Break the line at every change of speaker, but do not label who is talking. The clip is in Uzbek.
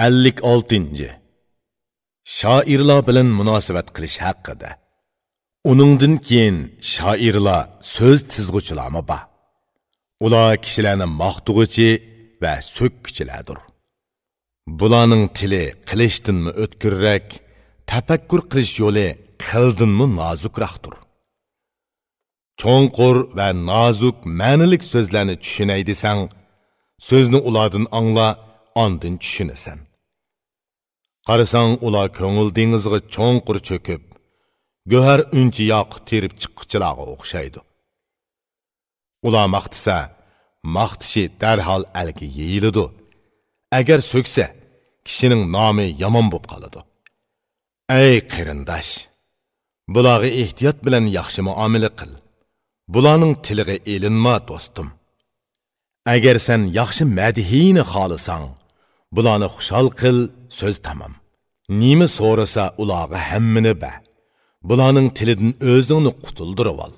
56. Shoirlar bilan munosabat qilish haqida. Uningdan keyin shoirlar so'z tizg'uchilarmi bor. Ular kishilarni maqtug'uchi va so'kkichilardir. Bularning tili qilishdinmi o'tkirrak, tafakkur qilish yo'li qildinmi nozukroqdir. Cho'nqur va nozuk ma'nilik so'zlarni tushunay desang, so'zni ulardan angla, ondan tushunasan. Qarasang ular ko'ngil dengizga cho'nqur cho'kib, go'har unchi yoq terib chiqqichilarga o'xshaydi. Ular maqtisa, maqtishi darhol alga yeyiladi. Agar so'ksa, kishining nomi yomon bo'lib qoladi. Ey qarindosh, bularga ehtiyot bilan yaxshi muomala qil. Bularning tiliga elinma, do'stim. Agar sen yaxshi madhiyni xohlasang, bularni xushol qil, so'z tamom. Nima so'rasa ularga hammini ba. Bularning tilidan o'zingni qutuldirib ol.